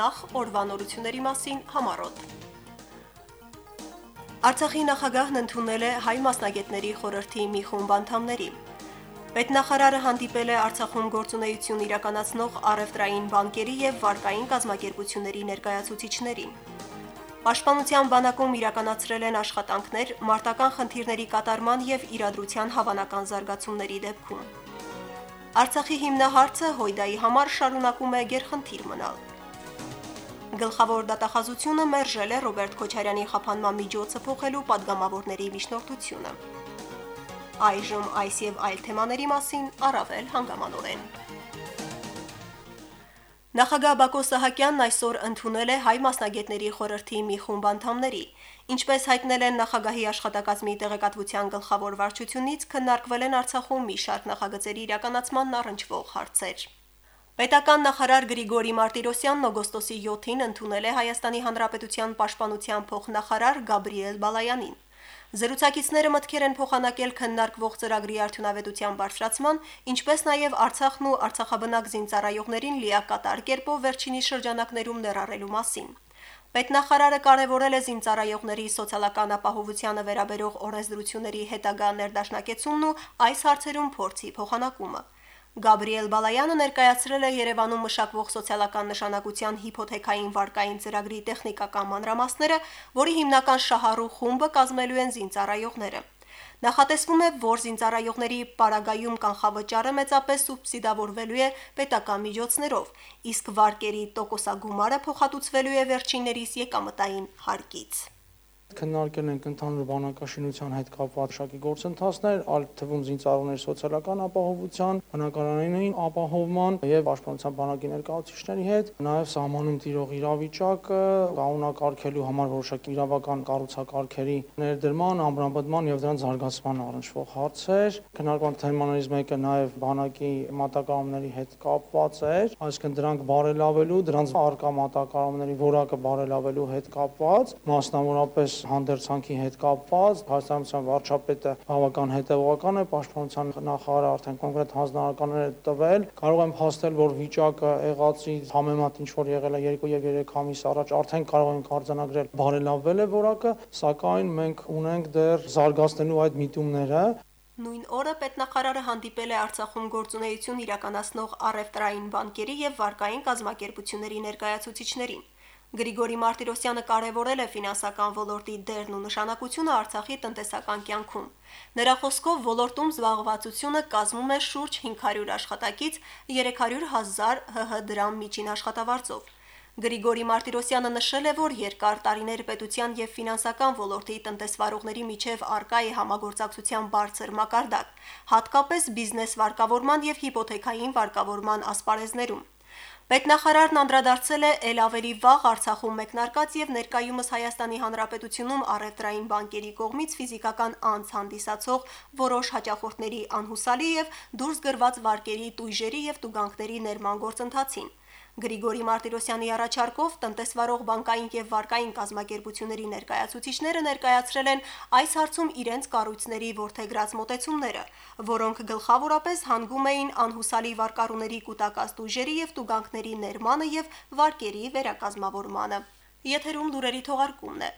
Նախ օրվանորությունների մասին համարոտ։ Արցախի նախագահն ընդունել է հայ մասնագետների խորհրդի մի խումբ անդամների։ Պետնախարարը հանդիպել է Արցախում գործունեություն իրականացնող առևտրային բանկերի եւ վարկային կազմակերպությունների ներկայացուցիչներին։ Պաշտպանության բանակում իրականացրել են աշխատանքներ մարտական խնդիրների կատարման եւ իրադրության հավանական զարգացումների դեպքում։ Արցախի հիմնահարցը Հույդայի համար շարունակում է գերխնդիր մնալ։ Գլխավոր դատախազությունը մերժել է Ռոբերտ Քոչարյանի խափանման միջոցը փոխելու падգամավորների միջնորդությունը։ Այժմ այս եւ այլ թեմաների մասին առավել հանգամանորեն։ Նախագահ Բակո Սահակյանն այսօր ընդունել է հայ մասնագետների խորհրդի մի խումբ անդամների։ Ինչպես հայտնել են նախագահի աշխատակազմի տեղեկատվության գլխավոր վարչությունից, քննարկվել են Արցախում մի շարք նախագծերի իրականացման առնչվող հարցեր։ Պետական նախարար Գրիգորի Մարտիրոսյանն օգոստոսի 7-ին ընդունել է Հայաստանի Հանրապետության պաշտպանության փոխնախարար Գաբրիել Բալայանին։ Զրուցակիցները մտքեր են փոխանակել քննարկվող ծրագրի արդյունավետության բարձրացման, ինչպես նաև Արցախն ու Արցախաբնակ զինծառայողներին լիակատար կերպով վերջինի շրջանակներում ներառելու մասին։ Պետնախարարը կարևորել է զինծառայողների սոցիալական ապահովությանը վերաբերող օրենսդրությունների հետագա ներդաշնակեցումն ու այս հարցերում փորձի փոխանակումը։ Գաբրիել Բալայանը ներկայացրել է Երևանում մշակվող սոցիալական նշանակության հիփոթեքային վարկային ծրագրի տեխնիկական մանրամասները, որի հիմնական շահառու խումբը կազմելու են զինծառայողները։ Նախատեսվում է, որ զինծառայողների պարագայում կանխավճարը մեծապես սուբսիդավորվելու է պետական միջոցներով, իսկ վարկերի տոկոսագումարը փոխհատուցվելու է վերջիններիս եկամտային հարկից քննարկել ենք ընդհանուր բանակաշինության հետ կապված շակի գործընթացներ, այլ թվում զինծառայողների սոցիալական ապահովության, բնակարանային ապահովման եւ պաշտպանության բանակի ներկայացուցիչների հետ, նաեւ սահմանում տիրող իրավիճակը, կանոնակարգելու համար որոշակի իրավական կառուցակարգերի ներդրման, ամբրամբդման եւ դրանց զարգացման առնչվող հարցեր։ Քննարկման թեմաներից մեկը նաեւ բանակի մատակարարումների հետ կապված էր, այսինքն դրանք բարելավելու, դրանց արկա մատակարարումների որակը բարելավելու հետ կապված, մասնավորապես հանդերձանքի հետ կապված հայաստանության վարչապետը բավական հետևողական է, պաշտպանության նախարարը արդեն կոնկրետ հանձնարարականներ տվել։ Կարող եմ փաստել, որ վիճակը եղածի համեմատ ինչ որ եղել է 2 եւ 3 ամիս առաջ արդեն կարող ենք արձանագրել բարելավվել է որակը, սակայն մենք ունենք դեռ զարգացնելու այդ միտումները, Նույն օրը պետնախարարը հանդիպել է Արցախում գործունեություն իրականացնող առևտրային բանկերի եւ վարկային կազմակերպությունների ներկայացուցիչներին։ Գրիգորի Մարտիրոսյանը կարևորել է ֆինանսական ոլորտի դերն ու նշանակությունը Արցախի տնտեսական կյանքում։ Նրա խոսքով ոլորտում զբաղվածությունը կազմում է շուրջ 500 աշխատակից 300.000 ՀՀ դրամ միջին աշխատավարձով։ Գրիգորի Մարտիրոսյանը նշել է, որ երկար տարիներ պետության եւ ֆինանսական ոլորտի տնտեսվարողների միջև արկա է համագործակցության բարձր մակարդակ, հատկապես բիզնես վարկավորման եւ հիպոթեքային վարկավորման ասպարեզներում։ Պետնախարարն անդրադարձել է ել ավելի վաղ Արցախում մեկնարկած եւ ներկայումս Հայաստանի Հանրապետությունում առևտրային բանկերի կողմից ֆիզիկական անձ հանդիսացող որոշ հաճախորդների անհուսալի եւ դուրս գրված վարկերի տույժերի եւ տուգանքների ներման գործընթացին։ Գրիգորի Մարտիրոսյանի առաջարկով տնտեսվարող բանկային եւ վարկային կազմակերպությունների ներկայացուցիչները ներկայացրել են այս հարցում իրենց կառույցների ворթեգրած մոտեցումները, որոնք գլխավորապես հանգում էին անհուսալի վարկառուների կൂട്ടակած դույժերի եւ տուգանքների ներմանը եւ վարկերի վերակազմավորմանը։ Եթերում լուրերի թողարկումն է։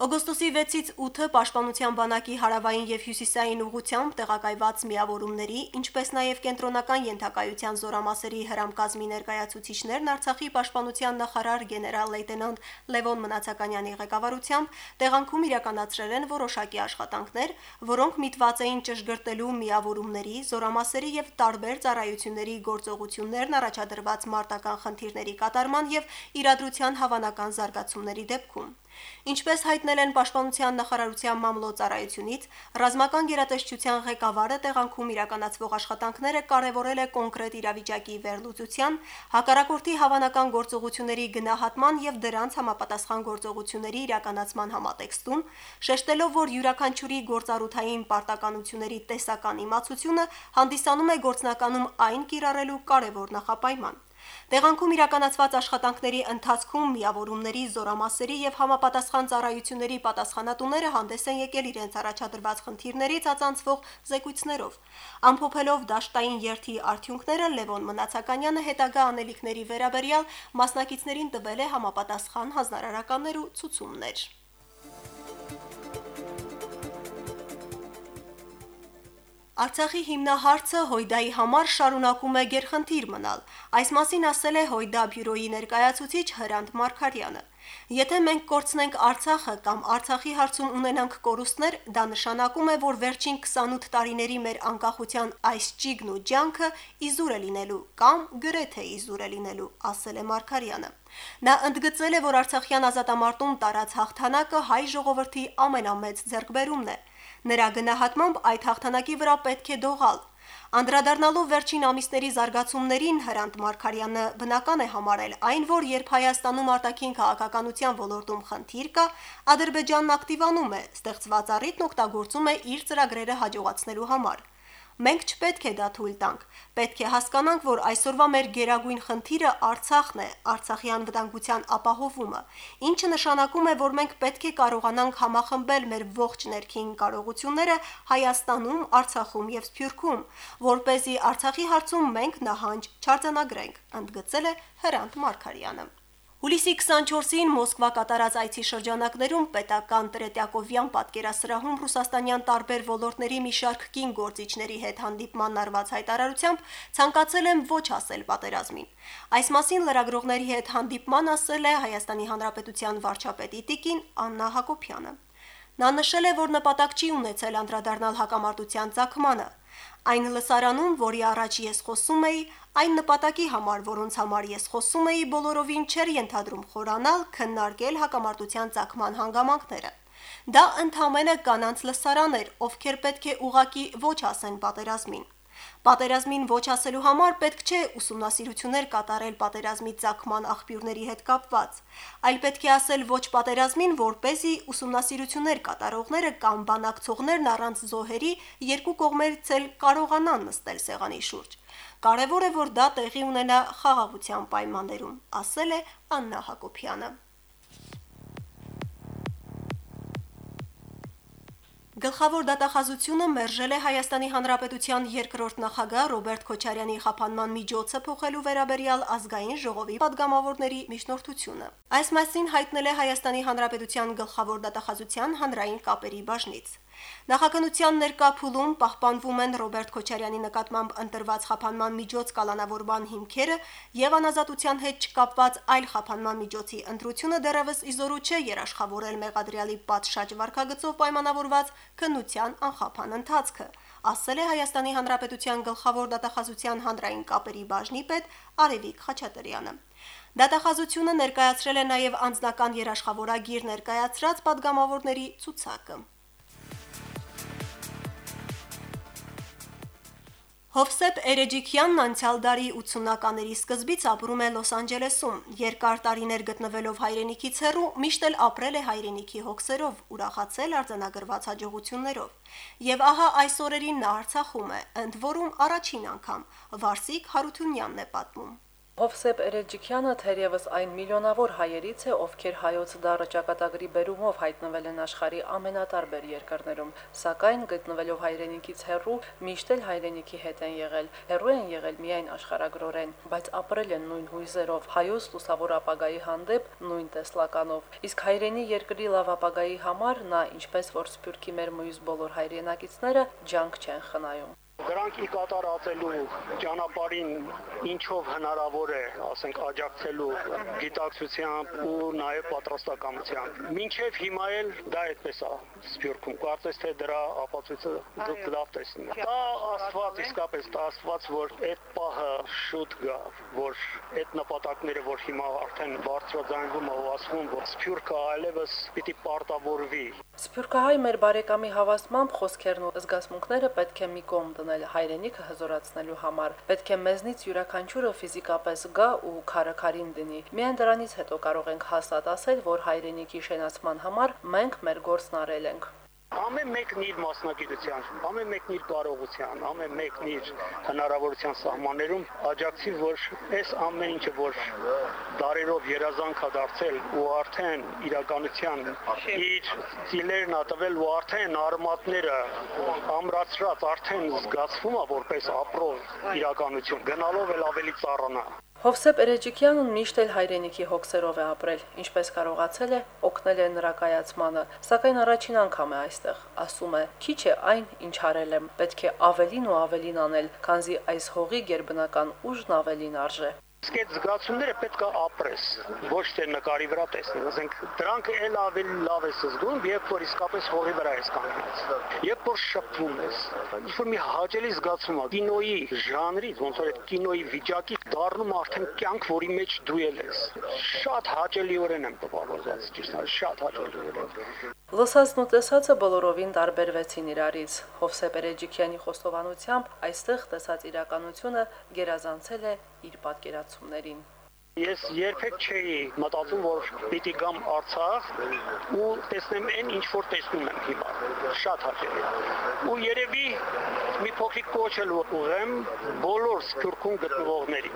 Օգոստոսի 6-ից 8-ը Պաշտպանության բանակի հարավային եւ հյուսիսային ուղությամբ տեղակայված միավորումների, ինչպես նաեւ կենտրոնական ենթակայության զորամասերի հրամկազմի ներկայացուցիչներն Արցախի Պաշտպանության նախարար գեներալ-լեյտենանտ Լևոն Մնացականյանի ղեկավարությամբ տեղանքում իրականացրել են որոշակի աշխատանքներ, որոնք միտված էին ճշգրտելու միավորումների, զորամասերի եւ տարբեր ծառայությունների գործողություններն առաջադրված մարտական խնդիրների կատարման եւ իրադրության հավանական զարգացումների դեպքում։ Ինչպես հայտնել են Պաշտպանության նախարարության մամլոյցարայությունից, ռազմական գերատեսչության ղեկավարը տեղանքում իրականացվող աշխատանքները կարևորել է կոնկրետ իրավիճակի վերլուծության, հակառակորդի հավանական գործողությունների գնահատման եւ դրանց համապատասխան գործողությունների իրականացման համատեքստում, շեշտելով, որ յուրաքանչյուրի գործառութային պարտականությունների տեսական իմացությունը հանդիսանում է գործնականում այն կիրառելու կարևոր նախապայման։ Տեղանքում իրականացված աշխատանքների ընթացքում միավորումների, զորամասերի եւ համապատասխան ծառայությունների պատասխանատուները հանդես են եկել իրենց առաջադրված խնդիրներից ածանցվող զեկույցներով։ Ամփոփելով դաշտային երթի արդյունքները Լևոն Մնացականյանը հետագա անելիքների վերաբերյալ մասնակիցներին տվել է համապատասխան հանրարարականներ ու ցուցումներ։ Արցախի հիմնահարցը Հույդայի համար շարունակում է գերխնդիր մնալ։ Այս մասին ասել է Հույդա բյուրոյի ներկայացուցիչ Հրանտ Մարկարյանը։ Եթե մենք կորցնենք Արցախը կամ Արցախի հարցում ունենանք կորուստներ, դա նշանակում է, որ վերջին 28 տարիների մեր անկախության այս ճիգն ու ջանքը իզուր է լինելու կամ գրեթե իզուր է լինելու, ասել է Մարկարյանը։ Նա ընդգծել է, որ Արցախյան ազատամարտում տարած հաղթանակը հայ ժողովրդի ամենամեծ ձեռքբերումն է։ Նրա գնահատմամբ այդ հաղթանակի վրա պետք է դողալ։ Անդրադառնալով վերջին ամիսների զարգացումներին Հրանտ Մարկարյանը բնական է համարել այն, որ երբ Հայաստանում արտաքին քաղաքականության ոլորտում խնդիր կա, Ադրբեջանն ակտիվանում է, ստեղծված առիթն օգտագործում է իր ծրագրերը հաջողացնելու համար։ Մենք չպետք է դա թույլ տանք։ Պետք է հասկանանք, որ այսօրվա մեր գերագույն խնդիրը Արցախն է, Արցախի անվտանգության ապահովումը, ինչը նշանակում է, որ մենք պետք է կարողանանք համախմբել մեր ողջ ներքին կարողությունները Հայաստանում, Արցախում եւ Սփյուռքում, որ เป զի Արցախի հարցում մենք նահանջ չարձանագրենք, ընդգծել է Հրանտ Մարկարյանը։ Հուլիսի 24-ին Մոսկվա կատարած այցի շրջանակներում պետական Տրետյակովյան պատկերասրահում ռուսաստանյան տարբեր ոլորտների մի շարք կին գործիչների հետ հանդիպման արված հայտարարությամբ ցանկացել եմ ոչ ասել պատերազմին։ Այս մասին լրագրողների հետ հանդիպման ասել է Հայաստանի Հանրապետության վարչապետի տիկին Աննա Հակոբյանը։ Նա նշել է, որ նպատակ չի ունեցել անդրադառնալ հակամարտության ցակմանը, Այն լսարանում, որի առաջ ես խոսում էի, այն նպատակի համար, որոնց համար ես խոսում էի, բոլորովին չէր ենթադրում խորանալ, քննարկել հակամարտության ցակման հանգամանքները։ Դա ընդհանրապես կանանց լսարան էր, ովքեր պետք է ուղակի ոչ ասեն պատերազմին։ Պատերազմին ոչ ասելու համար պետք չէ ուսումնասիրություններ կատարել պատերազմի ցակման աղբյուրների հետ կապված, այլ պետք է ասել ոչ պատերազմին, որ เป զի ուսումնասիրություններ կատարողները կամ բանակցողներն առանց զոհերի երկու կողմերից էլ կարողանան նստել սեղանի շուրջ։ Կարևոր է, որ դա տեղի ունենա խաղաղության պայմաններում, ասել է Աննա Հակոբյանը։ Գլխավոր դատախազությունը մերժել է Հայաստանի Հանրապետության երկրորդ նախագահ Ռոբերտ Քոչարյանի խափանման միջոցը փոխելու վերաբերյալ ազգային ժողովի падգամավորների միջնորդությունը։ Այս մասին հայտնել է Հայաստանի Հանրապետության գլխավոր դատախազության հանրային կապերի բաժնից։ Նախագահության ներկա փուլում պահպանվում են Ռոբերտ Քոչարյանի նկատմամբ ընտրված խափանման միջոց կալանավորման հիմքերը եւ անազատության հետ չկապված այլ խափանման միջոցի ընտրությունը դեռևս իզորու չէ երաշխավորել Մեղադրյալի պատշաճ վարկագծով պայմանավորված քննության անխափան ընթացքը, ասել է Հայաստանի Հանրապետության գլխավոր դատախազության հանրային կապերի բաժնի պետ Արևիկ Խաչատրյանը։ Դատախազությունը ներկայացրել է նաև անձնական երաշխավորագիր ներկայացրած падգամավորների ցուցակը։ Հովսեփ Էրեջիկյանն անցյալ դարի 80-ականների սկզբից ապրում է Լոս Անջելեսում։ Երկար տարիներ գտնվելով հայրենիքից հեռու, միշտ էլ ապրել է հայրենիքի հոգսերով, ուրախացել արձանագրված հաջողություններով։ Եվ ահա այս օրերին նա Արցախում է, ընդ որում առաջին անգամ։ Վարսիկ Հարությունյանն է պատմում։ Հովսեփ Էրեջիկյանը թերևս այն միլիոնավոր հայերից է, ովքեր հայոց դառը ճակատագրի բերումով հայտնվել են աշխարի ամենատարբեր երկրներում, սակայն գտնվելով հայրենիքից հեռու, միշտ էլ հայրենիքի հետ են եղել։ Հեռու են եղել միայն աշխարագրորեն, բայց ապրել են նույն հույզերով, հայոց լուսավոր ապագայի հանդեպ նույն տեսլականով։ Իսկ հայրենի երկրի լավ ապագայի համար նա, ինչպես որ Սփյուռքի մեր մյուս բոլոր հայրենակիցները, ջանք չեն խնայում դրանքի կատարածելու ճանապարհին ինչով հնարավոր է, ասենք, աջակցելու գիտակցությամբ ու նաև պատրաստակամությամբ։ Մինչև հիմա էլ դա այդպես է Սփյուռքում։ Կարծես թե դրա ապացույցը դուք լավ տեսնում եք։ Դա աստված իսկապես դա աստված, որ այդ պահը շուտ գա, որ այդ նպատակները, որ հիմա արդեն բարձրաձայնվում ու ասվում, որ Սփյուռքը այլևս պիտի պարտավորվի։ Սփյուռքահայ մեր բարեկամի հավաստմամբ խոսքերն ու զգացմունքները պետք է մի կողմ դնել հայրենիքը հզորացնելու համար։ Պետք է մեզնից յուրաքանչյուրը ֆիզիկապես գա ու քարակարին դնի։ Միայն դրանից հետո կարող ենք հաստատ ասել, որ հայրենիքի շենացման համար մենք մեր գործն արել ենք։ Ամեն մեկն իր մասնագիտության, ամեն մեկն իր կարողության, ամեն մեկն իր հնարավորության սահմաններում աջակցի, որ այս ամեն ինչը, որ դարերով երազանք է դարձել ու արդեն իրականության իր ծիլերն ա տվել ու արդեն արմատները ամրացրած, արդեն զգացվում է որպես ապրող իրականություն, գնալով էլ ավելի ծառանա։ Հովսեփ Էրեջիկյանն միշտ էլ հայրենիքի հոգսերով է ապրել, ինչպես կարողացել է, օգնել է նրա կայացմանը, սակայն առաջին անգամ է այստեղ, ասում է. «Քիչ է այն, ինչ արել եմ, պետք է ավելին ու ավելին անել, քանզի այս հողի ģերբնական ուժն ավելին արժե»։ Իսկ այդ զգացումները պետք է ապրես, ոչ թե նկարի վրա տեսնել։ Ասենք դրանք էլ ավելի լավ ես զգում, երբ որ իսկապես հողի վրա ես կանգնած։ Երբ որ շփվում ես, ինչ որ մի հաճելի զգացում է, կինոյի ժանրից, ոնց որ այդ կինոյի վիճակի դառնում արդեն կյանք, որի մեջ դու ես։ Շատ հաճելիորեն եմ տպավորված, ճիշտ է, շատ հաճելիորեն։ Լսածն ու տեսածը բոլորովին տարբերվեցին իրարից։ Հովսեփ Էրեջիկյանի խոստովանությամբ այստեղ տեսած իրականությունը գերազանցել է իր պատկերացումներին։ Ես երբեք չէի մտածում, որ պիտի գամ Արցախ ու տեսնեմ այն, ինչ որ տեսնում եմ հիմա։ Շատ հաճելի։ Ու երևի մի փոքրիկ կոչել ուղեմ բոլոր Սփյուռքում գտնվողներին։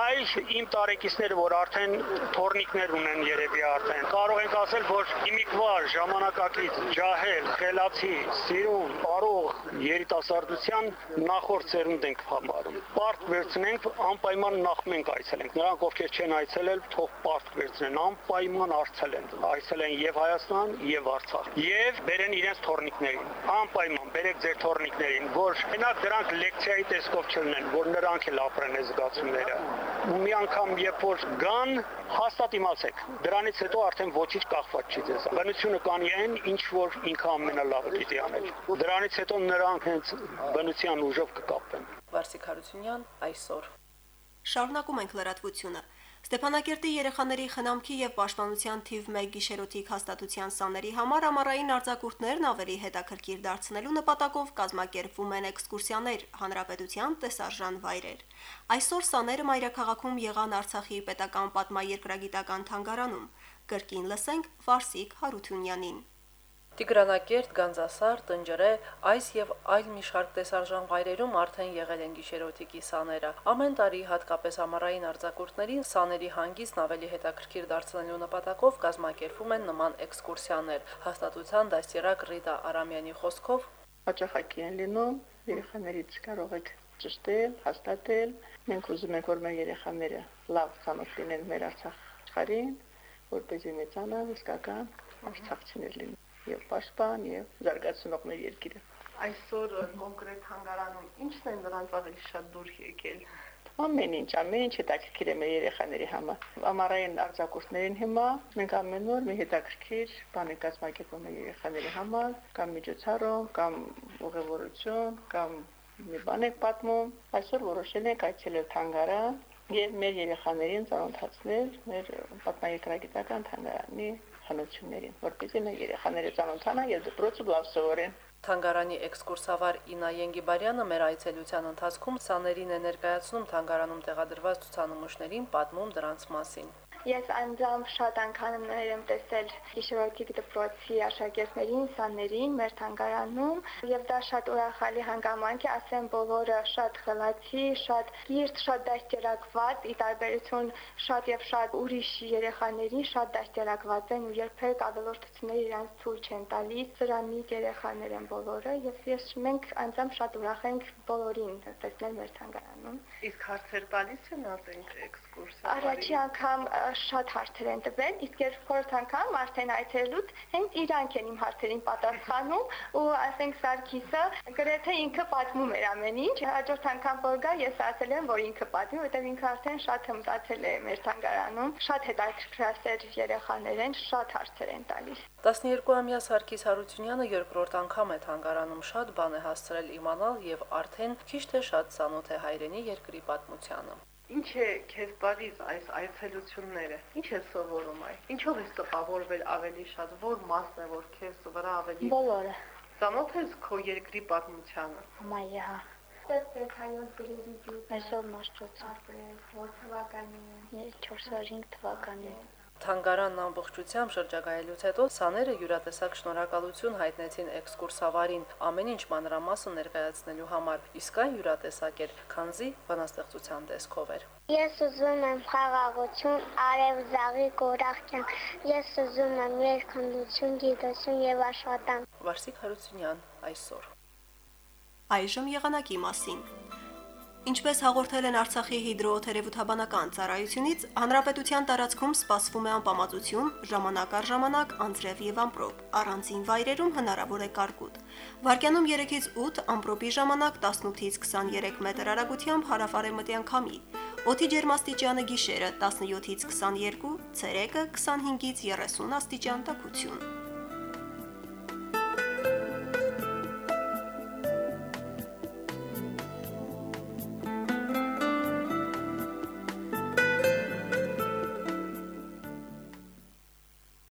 Այս իմ տարեկիցները, որ արդեն թորնիկներ ունեն երևի արդեն, կարող ենք ասել, որ իմիկվար ժամանակակից ջահել, խելացի, սիրուն, բարող երիտասարդության նախորդ ծերունդ ենք համարում։ Պարտ վերցնենք անպայման նախ մենք այցելենք։ Նրանք ովքեր չեն այցելել, թող պարտ վերցնեն, անպայման արցելեն։ Այցելեն եւ Հայաստան, եւ Արցախ։ Եվ բերեն իրենց թորնիկներին։ Անպայման բերեք ձեր թորնիկներին, որ մենակ դրանք լեկցիայի տեսքով չլինեն, որ նրանք էլ ապրեն այս զգացումները։ Ու մի անգամ երբ որ գան, հաստատ իմացեք, դրանից հետո արդեն ոչինչ կախված չի ձեզ։ Բնությունը կանի այն, ինչ որ ինքը ամենալավը պիտի անել։ Դրանից հետո նրանք հենց բնության ուժով կկապվեն։ Վարսիկ Հարությունյան այսօր Շարունակում ենք լրատվությունը։ Ստեփանակերտի երեխաների խնամքի եւ պաշտպանության թիվ 1 գիշերօթիկ հաստատության սաների համար ամառային արձակուրդներն ավելի հետաքրքիր դարձնելու նպատակով կազմակերպվում են էքսկուրսիաներ հանրապետության տեսարժան վայրեր։ Այսօր սաները մայրաքաղաքում եղան Արցախի պետական պատմաերկրագիտական թանգարանում։ Կրկին լսենք Վարսիկ Հարությունյանին։ Տիգրանակերտ, Գանձասար, Տնջրե, այս եւ այլ մի շարք տեսարժան վայրերում արդեն եղել են գիշերօթիկի սաները։ Ամեն տարի հատկապես ամառային արձակուրդներին սաների հանգիստն ավելի հետաքրքիր դարձնելու նպատակով կազմակերպվում են նման էքսկուրսիաներ։ Հաստատության դաստիարակ Ռիտա Արամյանի խոսքով. Հաճախակի են լինում, երեխաներից կարող եք ճշտել, հաստատել։ Մենք ուզում ենք, որ մեր երեխաները լավ ցանոթ լինեն մեր Արցախ աշխարհին, որպեսզի մեծանան իսկական արցախցիներ լինեն եւ պաշտպան եւ զարգացնող մեր երկիրը։ Այսօր կոնկրետ հանգարանում ի՞նչն է նրանց ավելի շատ դուր եկել։ Ամեն ինչ, ամեն ինչ հետաքրքիր է մեր երեխաների համար։ Ամառային արձակուրդներին հիմա մենք ամեն օր մի հետաքրքիր բան ենք կազմակերպում երեխաների համար, կամ միջոցառում, կամ ուղևորություն, կամ մի բան ենք պատմում։ Այսօր որոշել ենք այցելել թանգարան եւ մեր երեխաներին ծանոթացնել մեր պատմաերկրագիտական թանգարանի հնություններին, որպեսզի մեր երեխաները ծանոթանան եւ դպրոցը լավ սովորեն։ Թանգարանի էքսկուրսավար Ինա Ենգիբարյանը մեր այցելության ընթացքում սաներին է ներկայացնում թանգարանում տեղադրված ցուցանմուշներին, պատմում դրանց մասին։ Ես անձամբ շատ անգամներ եմ տեսել Գիշերօրքի դպրոցի աշակերտներին, սաներին մեր թանգարանում եւ դա շատ ուրախալի հանգամանք է, ասեմ բոլորը շատ խելացի, շատ կիրթ, շատ դաստիարակված, ի տարբերություն շատ եւ շատ ուրիշ երեխաների, շատ դաստիարակված են ու երբեք ավելորդություններ իրանց ցույց չեն տալիս։ Սրանից երեխաներ են բոլորը եւ ես մենք անձամբ շատ ուրախ ենք բոլորին տեսնել մեր թանգարանում։ Իսկ հարցեր տալիս են ասենք էքսկուրսիա։ Առաջի անգամ շատ հարցեր են տվել, իսկ երկրորդ անգամ արդեն այցելուց հենց իրանք են իմ հարցերին պատասխանում ու ասենք Սարգիսը գրեթե ինքը պատմում էր ամեն ինչ։ Հաջորդ անգամ որ գա ես ասել եմ, որ ինքը պատմի, որտեղ ինքը արդեն շատ հմտացել է մեր թանգարանում, շատ հետաքրքրասեր երեխաներ են, շատ հարցեր են տալիս։ 12-ամյա Սարգիս Հարությունյանը երկրորդ անգամ է թանգարանում շատ բան է հասցրել իմանալ եւ արդեն քիչ թե շատ ծանոթ է հայրենի երկրի պատմությանը։ Ինչ է քեզ բաղից այս այցելությունները։ Ինչ է սովորում այ։ Ինչով ես տպավորվել ավելի շատ, որ մասն է, որ քեզ վրա ավելի Բոլորը։ Ծանոթ ես քո երկրի պատմությանը։ Համայա։ Տեսեք հայոց գրեվիդիո։ Այսօր մաշտոց։ Որ թվականի։ 405 թվականի։ Թանգարանն ամբողջությամբ շրջագայելուց հետո սաները յուրատեսակ շնորհակալություն հայտնեցին էքսկուրսավարին ամեն ինչ մանրամասն ներկայացնելու համար, իսկ այն յուրատեսակ էր, քանզի բանաստեղծության տեսքով էր։ Ես ուզում եմ խաղաղություն, արևզաղի կորախյան։ Ես ուզում եմ երկխնդություն, գիտություն եւ աշխատանք։ Վարսիկ Հարությունյան այսօր Այժմ եղանակի մասին։ Ինչպես հաղորդել են Արցախի հիդրոթերապևտաբանական ծառայությունից, հանրապետության տարածքում սպասվում է անպամացություն, ժամանակ առ ժամանակ անձրև եւ ամպրոպ։ Առանձին վայրերում հնարավոր է կարկուտ։ Վարկյանում 3-ից 8 ամպրոպի ժամանակ 18-ից 23 մետր արագությամբ հարավարեմտյան քամի։ Օդի ջերմաստիճանը գիշերը 17-ից 22, ցերեկը 25-ից 30 աստիճան տաքություն։